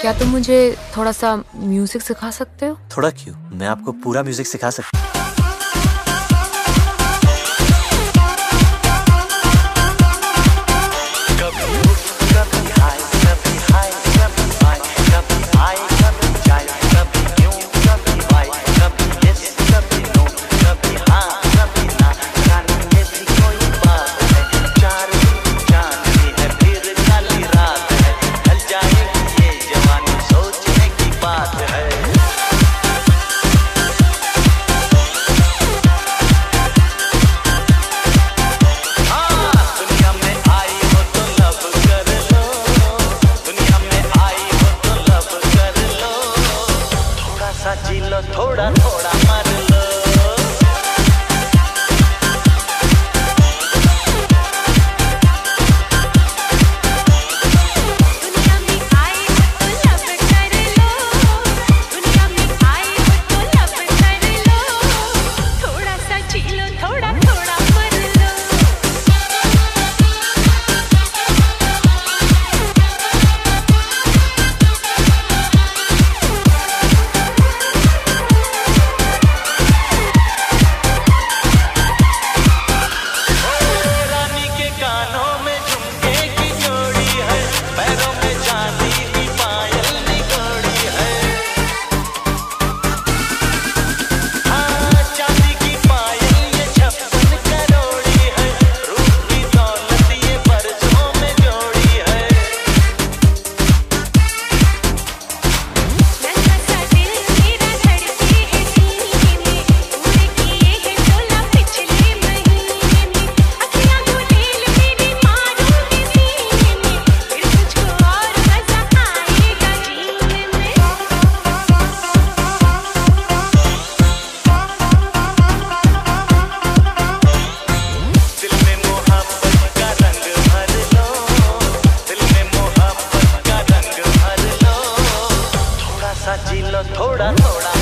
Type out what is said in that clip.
क्या तुम तो मुझे थोड़ा सा म्यूज़िक सिखा सकते हो? थोड़ा क्यों? मैं आपको पूरा म्यूज़िक सिखा सकता हूँ por amar. थोड़ा थोड़ा